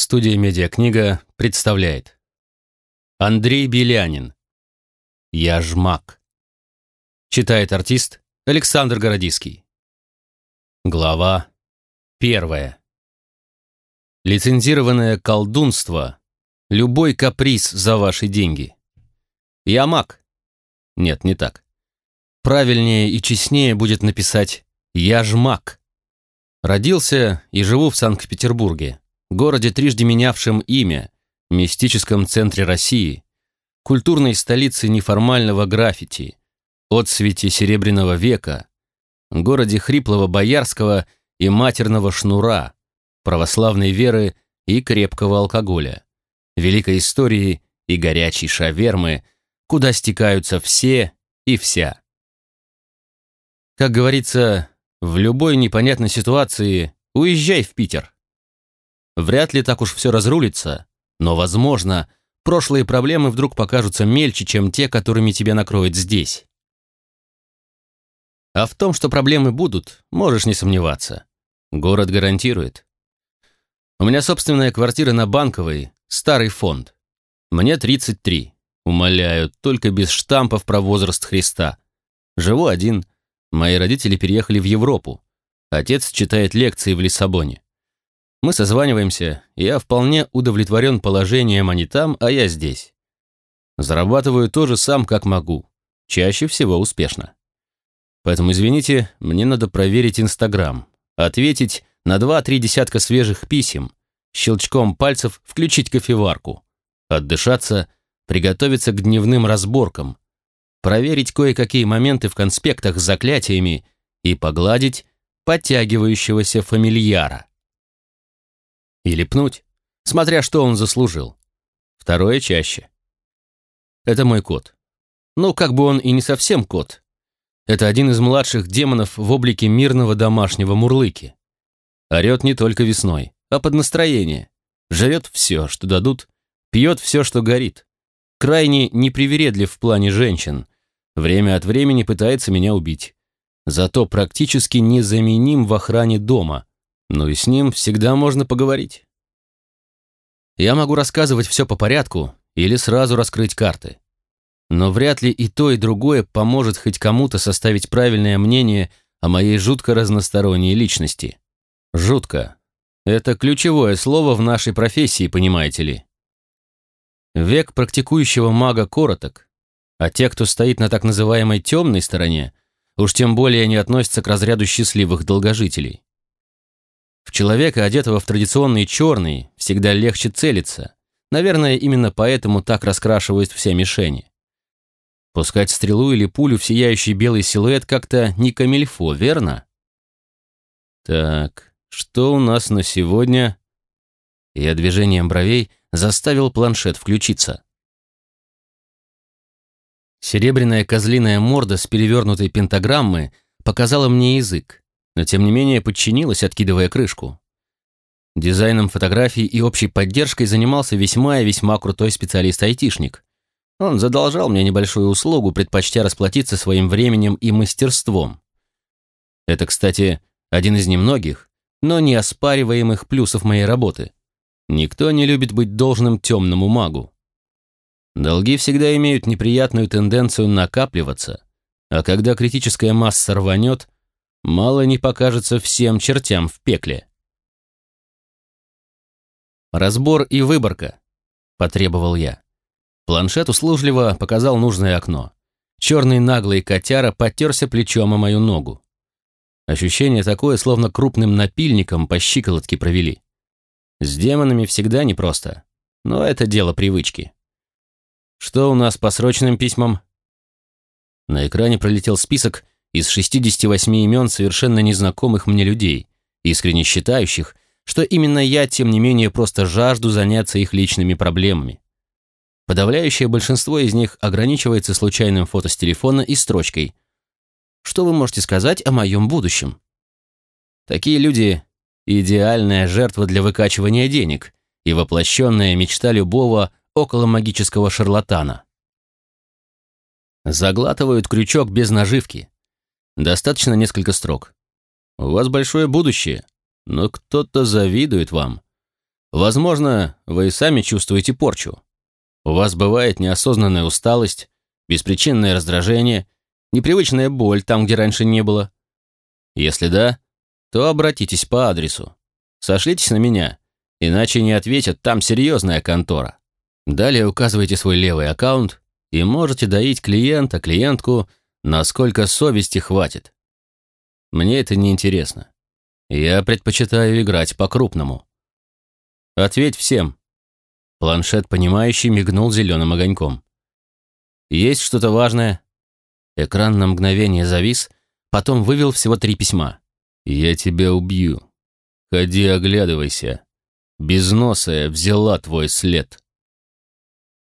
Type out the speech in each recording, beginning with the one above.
Студия «Медиакнига» представляет. Андрей Белянин. «Я ж маг» Читает артист Александр Городиский Глава первая. Лицензированное колдунство Любой каприз за ваши деньги. Я маг. Нет, не так. Правильнее и честнее будет написать «Я ж маг» Родился и живу в Санкт-Петербурге городе, трижды менявшем имя, мистическом центре России, культурной столице неформального граффити, отсвете Серебряного века, городе хриплого боярского и матерного шнура, православной веры и крепкого алкоголя, великой истории и горячей шавермы, куда стекаются все и вся. Как говорится, в любой непонятной ситуации уезжай в Питер. Вряд ли так уж все разрулится, но, возможно, прошлые проблемы вдруг покажутся мельче, чем те, которыми тебя накроет здесь. А в том, что проблемы будут, можешь не сомневаться. Город гарантирует. У меня собственная квартира на Банковой, старый фонд. Мне 33. Умоляю, только без штампов про возраст Христа. Живу один. Мои родители переехали в Европу. Отец читает лекции в Лиссабоне. Мы созваниваемся, я вполне удовлетворен положением, они там, а я здесь. Зарабатываю тоже сам, как могу. Чаще всего успешно. Поэтому, извините, мне надо проверить Инстаграм, ответить на два-три десятка свежих писем, щелчком пальцев включить кофеварку, отдышаться, приготовиться к дневным разборкам, проверить кое-какие моменты в конспектах с заклятиями и погладить подтягивающегося фамильяра. Или пнуть, смотря что он заслужил. Второе чаще. Это мой кот. Ну, как бы он и не совсем кот. Это один из младших демонов в облике мирного домашнего мурлыки. Орет не только весной, а под настроение. Жрет все, что дадут, пьет все, что горит. Крайне непривередлив в плане женщин. Время от времени пытается меня убить. Зато практически незаменим в охране дома, ну и с ним всегда можно поговорить. Я могу рассказывать все по порядку или сразу раскрыть карты. Но вряд ли и то, и другое поможет хоть кому-то составить правильное мнение о моей жутко разносторонней личности. Жутко. Это ключевое слово в нашей профессии, понимаете ли. Век практикующего мага короток, а те, кто стоит на так называемой темной стороне, уж тем более не относятся к разряду счастливых долгожителей. В человека, одетого в традиционный черный, всегда легче целиться. Наверное, именно поэтому так раскрашивают все мишени. Пускать стрелу или пулю в сияющий белый силуэт как-то не камильфо, верно? Так, что у нас на сегодня? Я движением бровей заставил планшет включиться. Серебряная козлиная морда с перевернутой пентаграммы показала мне язык но тем не менее подчинилась, откидывая крышку. Дизайном фотографий и общей поддержкой занимался весьма и весьма крутой специалист-айтишник. Он задолжал мне небольшую услугу, предпочтя расплатиться своим временем и мастерством. Это, кстати, один из немногих, но неоспариваемых плюсов моей работы. Никто не любит быть должным темному магу. Долги всегда имеют неприятную тенденцию накапливаться, а когда критическая масса рванет, мало не покажется всем чертям в пекле. «Разбор и выборка», — потребовал я. Планшет услужливо показал нужное окно. Черный наглый котяра потерся плечом о мою ногу. Ощущение такое, словно крупным напильником по щиколотке провели. С демонами всегда непросто, но это дело привычки. Что у нас по срочным письмам? На экране пролетел список из 68 имен совершенно незнакомых мне людей, искренне считающих, что именно я, тем не менее, просто жажду заняться их личными проблемами. Подавляющее большинство из них ограничивается случайным фото с телефона и строчкой «Что вы можете сказать о моем будущем?» Такие люди – идеальная жертва для выкачивания денег и воплощенная мечта любого околомагического шарлатана. Заглатывают крючок без наживки, Достаточно несколько строк. У вас большое будущее, но кто-то завидует вам. Возможно, вы и сами чувствуете порчу. У вас бывает неосознанная усталость, беспричинное раздражение, непривычная боль там, где раньше не было. Если да, то обратитесь по адресу. Сошлитесь на меня, иначе не ответят, там серьезная контора. Далее указывайте свой левый аккаунт и можете доить клиента, клиентку, насколько совести хватит. Мне это не интересно. Я предпочитаю играть по-крупному. Ответь всем. Планшет, понимающий, мигнул зеленым огоньком. Есть что-то важное? Экран на мгновение завис, потом вывел всего три письма. Я тебя убью. Ходи, оглядывайся. Безносая взяла твой след.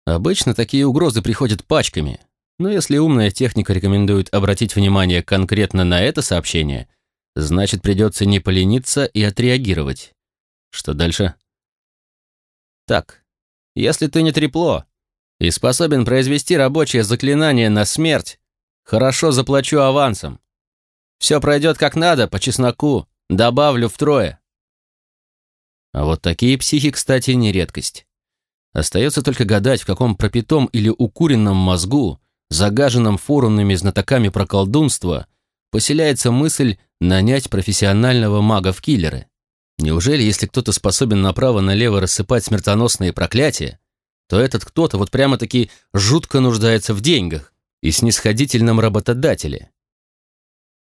Обычно такие угрозы приходят пачками, но если умная техника рекомендует обратить внимание конкретно на это сообщение, значит придется не полениться и отреагировать. Что дальше? Так, если ты не трепло и способен произвести рабочее заклинание на смерть, хорошо заплачу авансом. Все пройдет как надо, по чесноку, добавлю втрое. А вот такие психи, кстати, не редкость. Остается только гадать, в каком пропитом или укуренном мозгу, загаженном форумными знатоками про колдунство, поселяется мысль нанять профессионального мага в киллеры. Неужели, если кто-то способен направо-налево рассыпать смертоносные проклятия, то этот кто-то вот прямо-таки жутко нуждается в деньгах и снисходительном работодателе?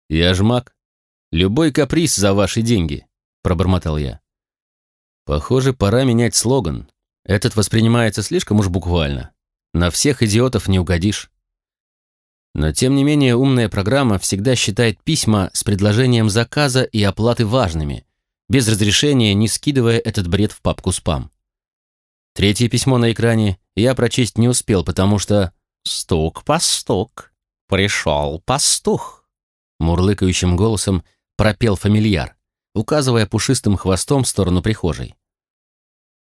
«Я ж маг. Любой каприз за ваши деньги», — пробормотал я. «Похоже, пора менять слоган. Этот воспринимается слишком уж буквально. На всех идиотов не угодишь. Но тем не менее умная программа всегда считает письма с предложением заказа и оплаты важными, без разрешения не скидывая этот бред в папку спам. Третье письмо на экране я прочесть не успел, потому что «Стук-постук, пришел пастух», мурлыкающим голосом пропел фамильяр, указывая пушистым хвостом в сторону прихожей.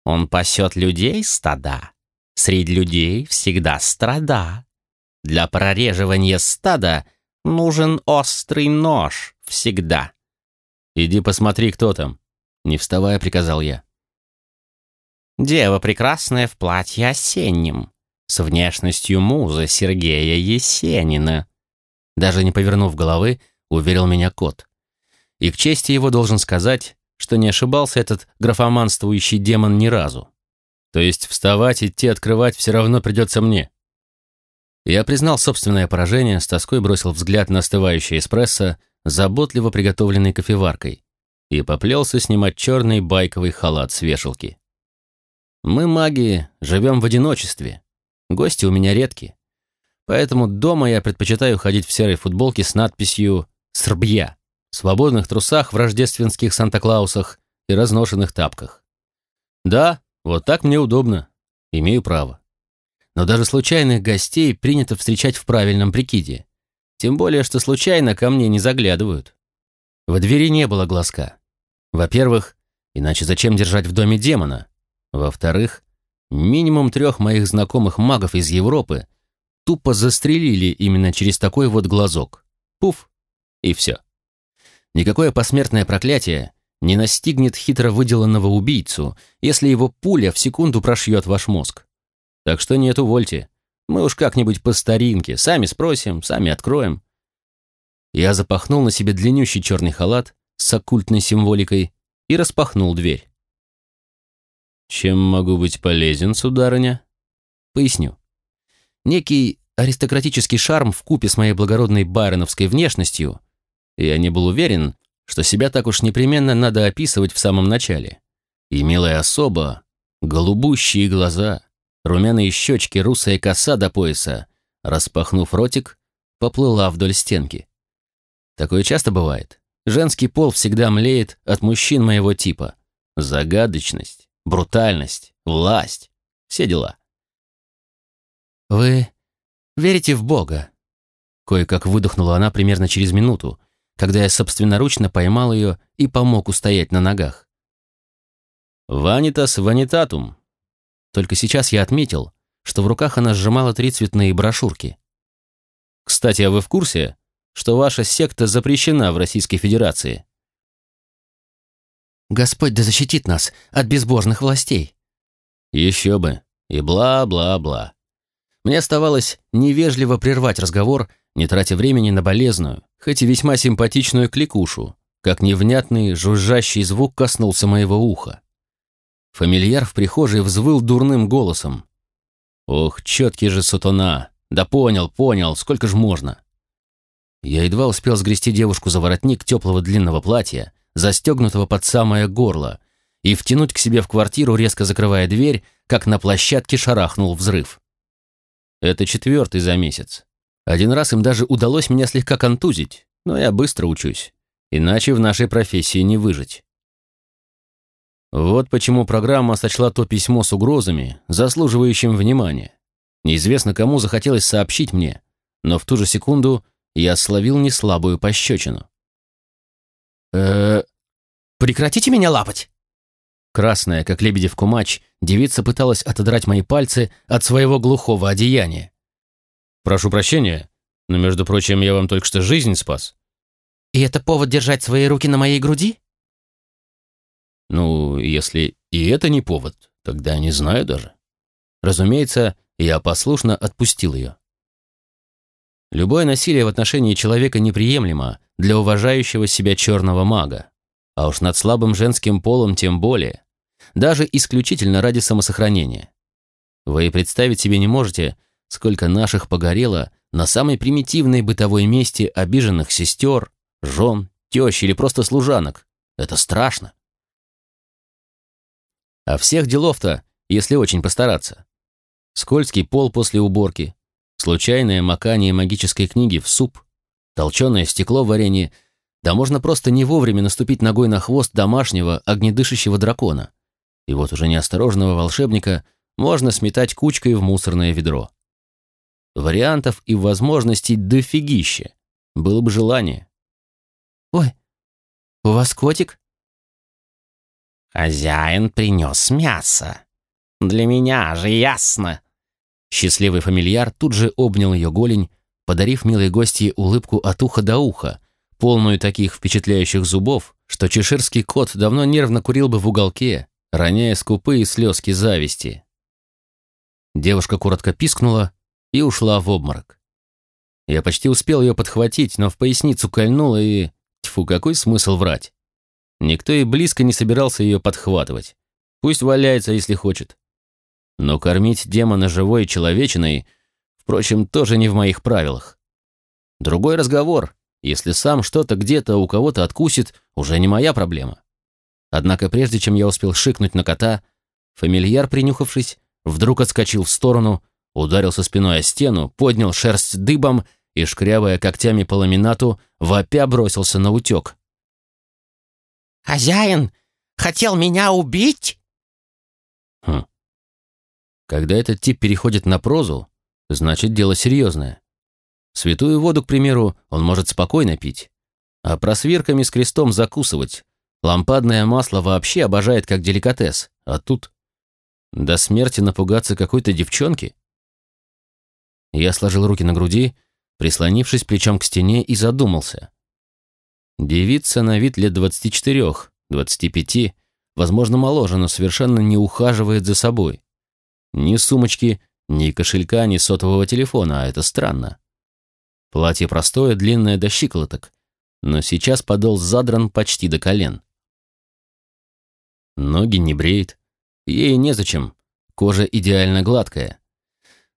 Он пасет людей стада. Среди людей всегда страда. Для прореживания стада нужен острый нож всегда. «Иди посмотри, кто там», — не вставая, приказал я. Дева прекрасная в платье осеннем, с внешностью музы Сергея Есенина. Даже не повернув головы, уверил меня кот. И к чести его должен сказать, что не ошибался этот графоманствующий демон ни разу. То есть вставать, идти, открывать все равно придется мне. Я признал собственное поражение, с тоской бросил взгляд на остывающий эспрессо, заботливо приготовленный кофеваркой, и поплелся снимать черный байковый халат с вешалки. Мы, маги, живем в одиночестве. Гости у меня редки. Поэтому дома я предпочитаю ходить в серой футболке с надписью «Србья» свободных трусах в рождественских Санта-Клаусах и разношенных тапках. Да, вот так мне удобно. Имею право. Но даже случайных гостей принято встречать в правильном прикиде. Тем более, что случайно ко мне не заглядывают. В двери не было глазка. Во-первых, иначе зачем держать в доме демона? Во-вторых, минимум трех моих знакомых магов из Европы тупо застрелили именно через такой вот глазок. Пуф, и все. Никакое посмертное проклятие не настигнет хитро выделанного убийцу, если его пуля в секунду прошьет ваш мозг. Так что нет, увольте. Мы уж как-нибудь по старинке, сами спросим, сами откроем. Я запахнул на себе длиннющий черный халат с оккультной символикой и распахнул дверь. «Чем могу быть полезен, сударыня?» Поясню. Некий аристократический шарм в купе с моей благородной байроновской внешностью я не был уверен, что себя так уж непременно надо описывать в самом начале. И милая особа, голубущие глаза, румяные щечки, русая коса до пояса, распахнув ротик, поплыла вдоль стенки. Такое часто бывает. Женский пол всегда млеет от мужчин моего типа. Загадочность, брутальность, власть. Все дела. «Вы верите в Бога?» Кое-как выдохнула она примерно через минуту, когда я собственноручно поймал ее и помог устоять на ногах. «Ванитас ванитатум». Только сейчас я отметил, что в руках она сжимала три цветные брошюрки. «Кстати, а вы в курсе, что ваша секта запрещена в Российской Федерации?» Господь да защитит нас от безбожных властей. Еще бы. И бла-бла-бла. Мне оставалось невежливо прервать разговор, не тратя времени на болезную, хоть и весьма симпатичную кликушу, как невнятный жужжащий звук коснулся моего уха. Фамильяр в прихожей взвыл дурным голосом. «Ох, четкий же сутона! Да понял, понял, сколько ж можно!» Я едва успел сгрести девушку за воротник теплого длинного платья, застегнутого под самое горло, и втянуть к себе в квартиру, резко закрывая дверь, как на площадке шарахнул взрыв. Это четвертый за месяц. Один раз им даже удалось меня слегка контузить, но я быстро учусь. Иначе в нашей профессии не выжить. Вот почему программа сочла то письмо с угрозами, заслуживающим внимания. Неизвестно кому захотелось сообщить мне, но в ту же секунду я словил неслабую пощечину. э Прекратите меня лапать!» Красная, как Лебедев кумач, девица пыталась отодрать мои пальцы от своего глухого одеяния. «Прошу прощения, но, между прочим, я вам только что жизнь спас». «И это повод держать свои руки на моей груди?» «Ну, если и это не повод, тогда не знаю даже». Разумеется, я послушно отпустил ее. Любое насилие в отношении человека неприемлемо для уважающего себя черного мага, а уж над слабым женским полом тем более даже исключительно ради самосохранения. Вы и представить себе не можете, сколько наших погорело на самой примитивной бытовой месте обиженных сестер, жен, тещ или просто служанок. Это страшно. А всех делов-то, если очень постараться. Скользкий пол после уборки, случайное макание магической книги в суп, толченое стекло в варенье, да можно просто не вовремя наступить ногой на хвост домашнего огнедышащего дракона и вот уже неосторожного волшебника можно сметать кучкой в мусорное ведро. Вариантов и возможностей дофигище. Было бы желание. «Ой, у вас котик?» «Хозяин принес мясо. Для меня же ясно!» Счастливый фамильяр тут же обнял ее голень, подарив милой гостье улыбку от уха до уха, полную таких впечатляющих зубов, что чеширский кот давно нервно курил бы в уголке, роняя скупые слезки зависти. Девушка коротко пискнула и ушла в обморок. Я почти успел ее подхватить, но в поясницу кольнула и... Тьфу, какой смысл врать? Никто и близко не собирался ее подхватывать. Пусть валяется, если хочет. Но кормить демона живой человечиной, впрочем, тоже не в моих правилах. Другой разговор. Если сам что-то где-то у кого-то откусит, уже не моя проблема. Однако прежде чем я успел шикнуть на кота, фамильяр, принюхавшись, вдруг отскочил в сторону, ударился спиной о стену, поднял шерсть дыбом и, шкрябая когтями по ламинату, вопя бросился на утек. «Хозяин хотел меня убить?» Хм. Когда этот тип переходит на прозу, значит, дело серьезное. Святую воду, к примеру, он может спокойно пить, а просвирками с крестом закусывать, Лампадное масло вообще обожает как деликатес, а тут... До смерти напугаться какой-то девчонки? Я сложил руки на груди, прислонившись плечом к стене и задумался. Девица на вид лет 24, 25, возможно, моложе, но совершенно не ухаживает за собой. Ни сумочки, ни кошелька, ни сотового телефона, а это странно. Платье простое, длинное до щиколоток, но сейчас подол задран почти до колен. Ноги не бреет. Ей незачем. Кожа идеально гладкая.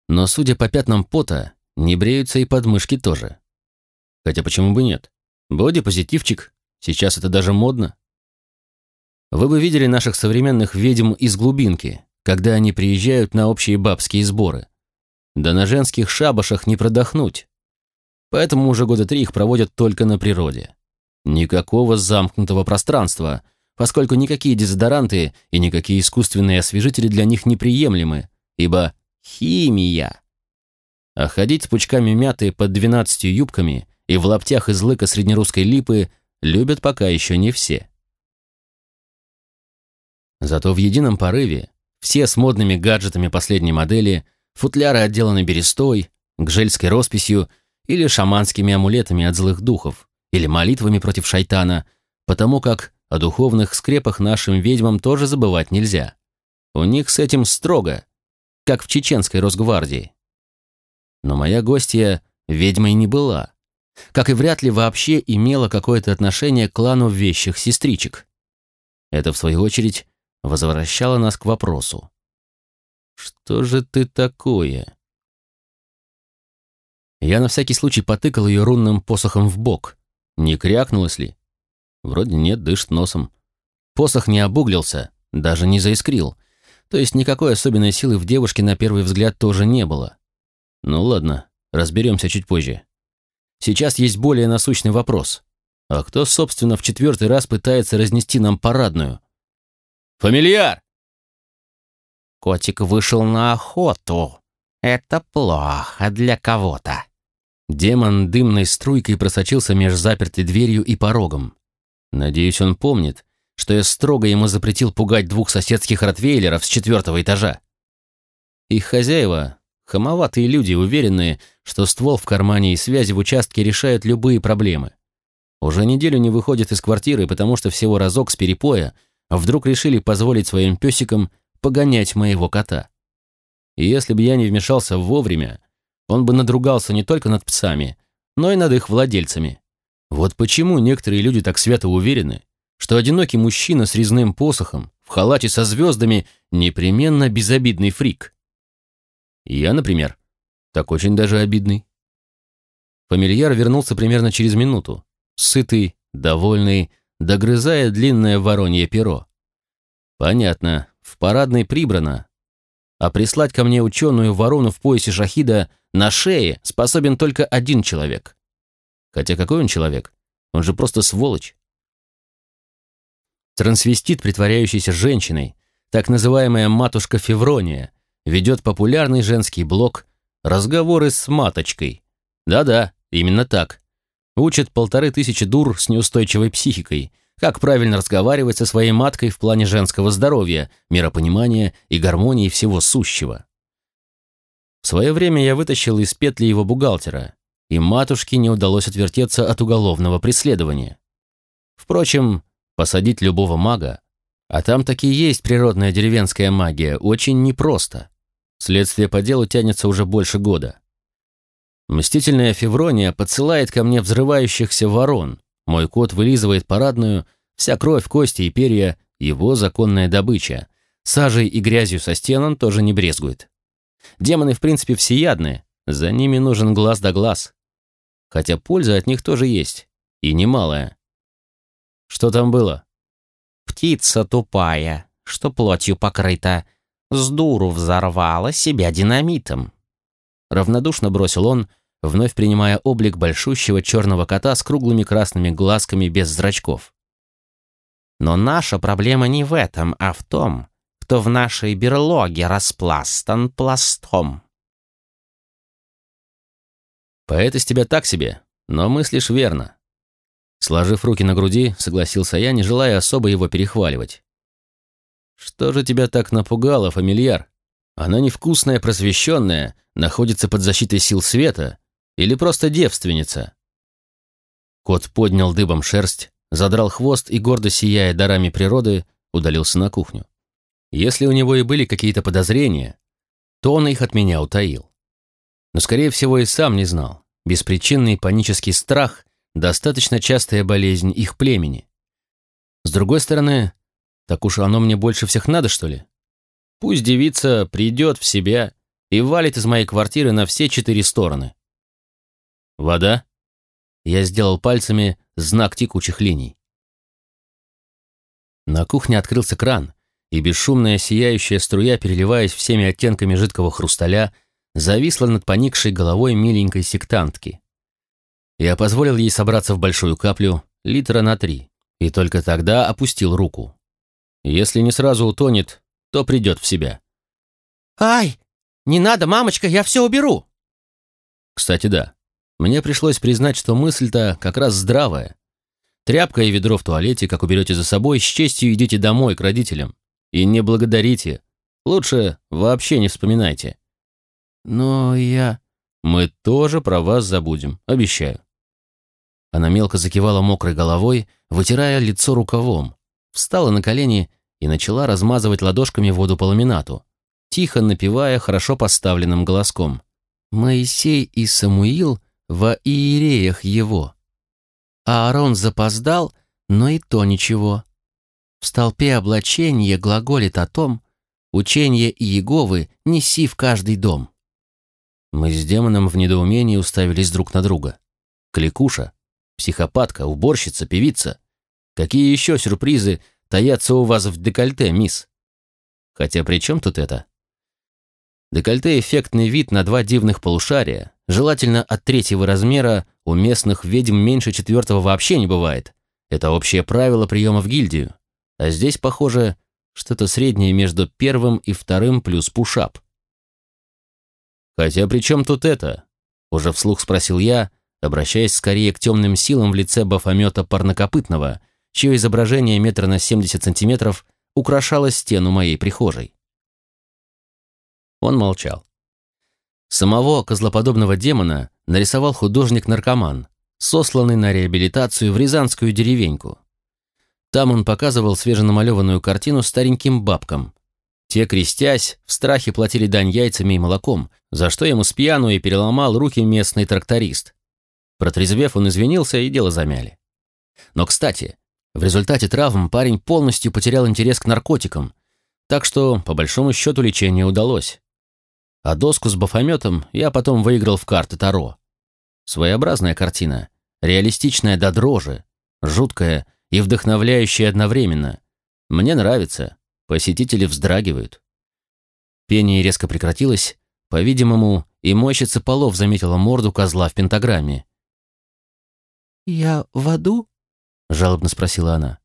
Но, судя по пятнам пота, не бреются и подмышки тоже. Хотя почему бы нет? Боди-позитивчик. Сейчас это даже модно. Вы бы видели наших современных ведьм из глубинки, когда они приезжают на общие бабские сборы. Да на женских шабашах не продохнуть. Поэтому уже года три их проводят только на природе. Никакого замкнутого пространства — поскольку никакие дезодоранты и никакие искусственные освежители для них неприемлемы, ибо химия. А ходить с пучками мяты под двенадцатью юбками и в лаптях из лыка среднерусской липы любят пока еще не все. Зато в едином порыве все с модными гаджетами последней модели, футляры отделаны берестой, гжельской росписью или шаманскими амулетами от злых духов, или молитвами против шайтана, потому как о духовных скрепах нашим ведьмам тоже забывать нельзя. У них с этим строго, как в чеченской Росгвардии. Но моя гостья ведьмой не была, как и вряд ли вообще имела какое-то отношение к клану вещих сестричек. Это, в свою очередь, возвращало нас к вопросу. «Что же ты такое?» Я на всякий случай потыкал ее рунным посохом в бок. Не крякнулась ли? Вроде нет, дышит носом. Посох не обуглился, даже не заискрил. То есть никакой особенной силы в девушке на первый взгляд тоже не было. Ну ладно, разберемся чуть позже. Сейчас есть более насущный вопрос. А кто, собственно, в четвертый раз пытается разнести нам парадную? Фамильяр! Котик вышел на охоту. Это плохо для кого-то. Демон дымной струйкой просочился меж запертой дверью и порогом. Надеюсь, он помнит, что я строго ему запретил пугать двух соседских ротвейлеров с четвертого этажа. Их хозяева — хамоватые люди, уверенные, что ствол в кармане и связи в участке решают любые проблемы. Уже неделю не выходят из квартиры, потому что всего разок с перепоя вдруг решили позволить своим песикам погонять моего кота. И если бы я не вмешался вовремя, он бы надругался не только над псами, но и над их владельцами. Вот почему некоторые люди так свято уверены, что одинокий мужчина с резным посохом, в халате со звездами, непременно безобидный фрик. Я, например, так очень даже обидный. Фамильяр вернулся примерно через минуту, сытый, довольный, догрызая длинное воронье перо. Понятно, в парадной прибрано, а прислать ко мне ученую ворону в поясе шахида на шее способен только один человек. Хотя какой он человек? Он же просто сволочь. Трансвестит, притворяющийся женщиной, так называемая матушка Феврония, ведет популярный женский блог «Разговоры с маточкой». Да-да, именно так. Учит полторы тысячи дур с неустойчивой психикой, как правильно разговаривать со своей маткой в плане женского здоровья, миропонимания и гармонии всего сущего. В свое время я вытащил из петли его бухгалтера, и матушке не удалось отвертеться от уголовного преследования. Впрочем, посадить любого мага, а там таки есть природная деревенская магия, очень непросто. Следствие по делу тянется уже больше года. Мстительная Феврония подсылает ко мне взрывающихся ворон. Мой кот вылизывает парадную, вся кровь, кости и перья — его законная добыча. Сажей и грязью со стен он тоже не брезгует. Демоны, в принципе, всеядны, за ними нужен глаз да глаз. Хотя польза от них тоже есть, и немалая. Что там было? Птица тупая, что плотью покрыта, с дуру взорвала себя динамитом. Равнодушно бросил он, вновь принимая облик большущего черного кота с круглыми красными глазками без зрачков. Но наша проблема не в этом, а в том, кто в нашей берлоге распластан пластом. Поэт из тебя так себе, но мыслишь верно. Сложив руки на груди, согласился я, не желая особо его перехваливать. Что же тебя так напугало, фамильяр? Она невкусная, просвещенная, находится под защитой сил света или просто девственница? Кот поднял дыбом шерсть, задрал хвост и, гордо сияя дарами природы, удалился на кухню. Если у него и были какие-то подозрения, то он их от меня утаил. Но, скорее всего, и сам не знал. Беспричинный панический страх – достаточно частая болезнь их племени. С другой стороны, так уж оно мне больше всех надо, что ли? Пусть девица придет в себя и валит из моей квартиры на все четыре стороны. Вода? Я сделал пальцами знак текучих линий. На кухне открылся кран, и бесшумная сияющая струя, переливаясь всеми оттенками жидкого хрусталя, зависла над поникшей головой миленькой сектантки. Я позволил ей собраться в большую каплю, литра на три, и только тогда опустил руку. Если не сразу утонет, то придет в себя. «Ай! Не надо, мамочка, я все уберу!» Кстати, да. Мне пришлось признать, что мысль-то как раз здравая. Тряпка и ведро в туалете, как уберете за собой, с честью идите домой к родителям. И не благодарите. Лучше вообще не вспоминайте. Но я... Мы тоже про вас забудем, обещаю. Она мелко закивала мокрой головой, вытирая лицо рукавом, встала на колени и начала размазывать ладошками воду по ламинату, тихо напевая хорошо поставленным голоском. «Моисей и Самуил во иереях его». А Аарон запоздал, но и то ничего. В столпе облачения глаголит о том, учение Иеговы неси в каждый дом. Мы с демоном в недоумении уставились друг на друга. Кликуша, психопатка, уборщица, певица. Какие еще сюрпризы таятся у вас в декольте, мисс? Хотя при чем тут это? Декольте – эффектный вид на два дивных полушария, желательно от третьего размера, у местных ведьм меньше четвертого вообще не бывает. Это общее правило приема в гильдию. А здесь, похоже, что-то среднее между первым и вторым плюс пушап. «Хотя при чем тут это?» – уже вслух спросил я, обращаясь скорее к темным силам в лице бафомета парнокопытного, чье изображение метра на 70 сантиметров украшало стену моей прихожей. Он молчал. Самого козлоподобного демона нарисовал художник-наркоман, сосланный на реабилитацию в рязанскую деревеньку. Там он показывал свеженамалеванную картину стареньким бабкам. Те, крестясь, в страхе платили дань яйцами и молоком, за что ему спьяну и переломал руки местный тракторист. Протрезвев, он извинился, и дело замяли. Но, кстати, в результате травм парень полностью потерял интерес к наркотикам, так что, по большому счету, лечение удалось. А доску с бафометом я потом выиграл в карты Таро. Своеобразная картина, реалистичная до дрожи, жуткая и вдохновляющая одновременно. Мне нравится, посетители вздрагивают. Пение резко прекратилось, по-видимому, и мойщица полов заметила морду козла в пентаграмме. «Я в аду?» — жалобно спросила она.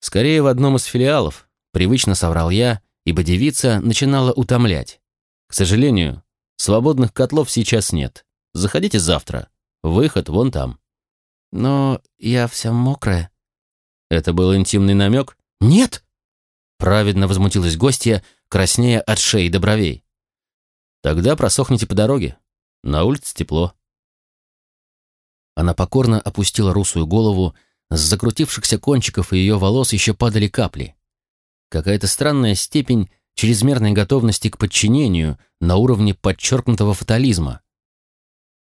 «Скорее в одном из филиалов», — привычно соврал я, ибо девица начинала утомлять. «К сожалению, свободных котлов сейчас нет. Заходите завтра. Выход вон там». «Но я вся мокрая». Это был интимный намек? «Нет!» Праведно возмутилась гостья, краснея от шеи до бровей. «Тогда просохните по дороге. На улице тепло». Она покорно опустила русую голову, с закрутившихся кончиков ее волос еще падали капли. Какая-то странная степень чрезмерной готовности к подчинению на уровне подчеркнутого фатализма.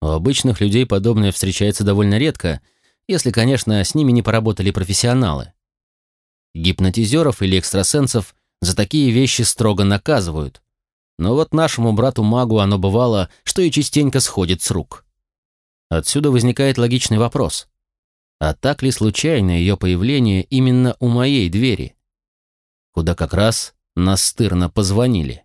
У обычных людей подобное встречается довольно редко, если, конечно, с ними не поработали профессионалы. Гипнотизеров или экстрасенсов за такие вещи строго наказывают. Но вот нашему брату-магу оно бывало, что и частенько сходит с рук. Отсюда возникает логичный вопрос. А так ли случайно ее появление именно у моей двери? Куда как раз настырно позвонили.